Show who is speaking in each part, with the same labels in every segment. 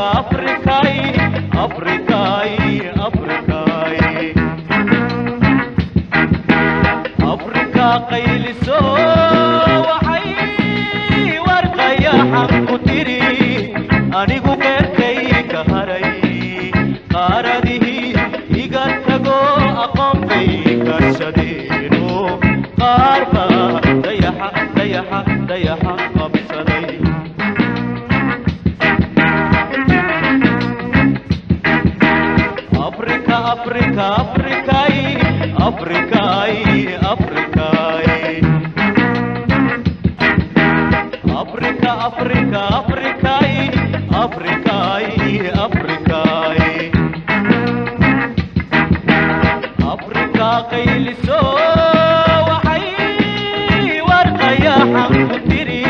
Speaker 1: africa afrika afrikay afrikay afrikay afrika afrika afrikay afrikay afrikay afrika qayliso waxay warqaya xaqu tiri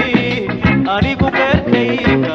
Speaker 1: anigu beerkayga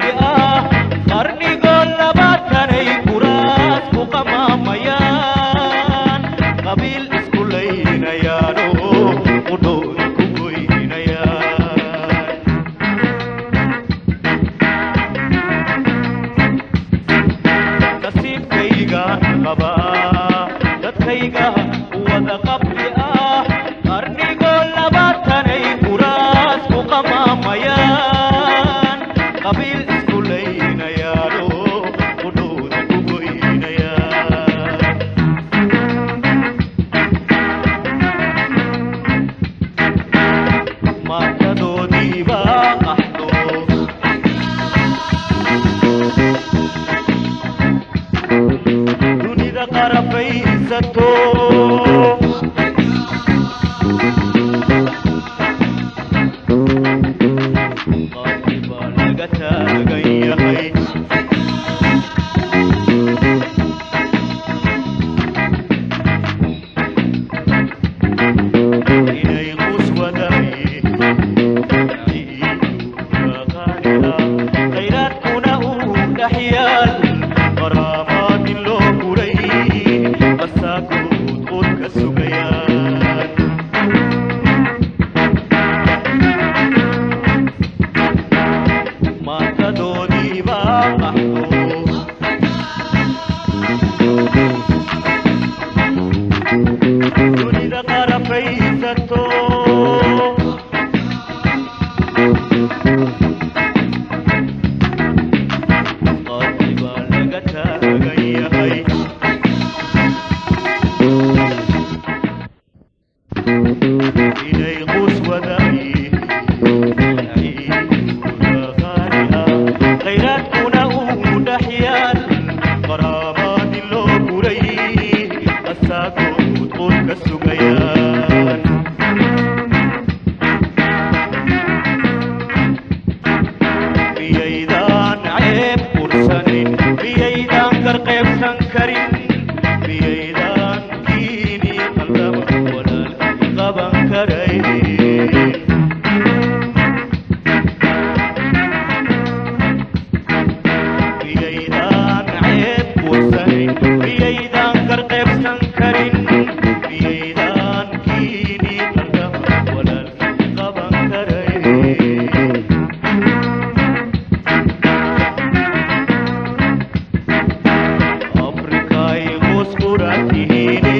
Speaker 1: wadaqabta ولدوني بقى محبوب karin
Speaker 2: ورأتهين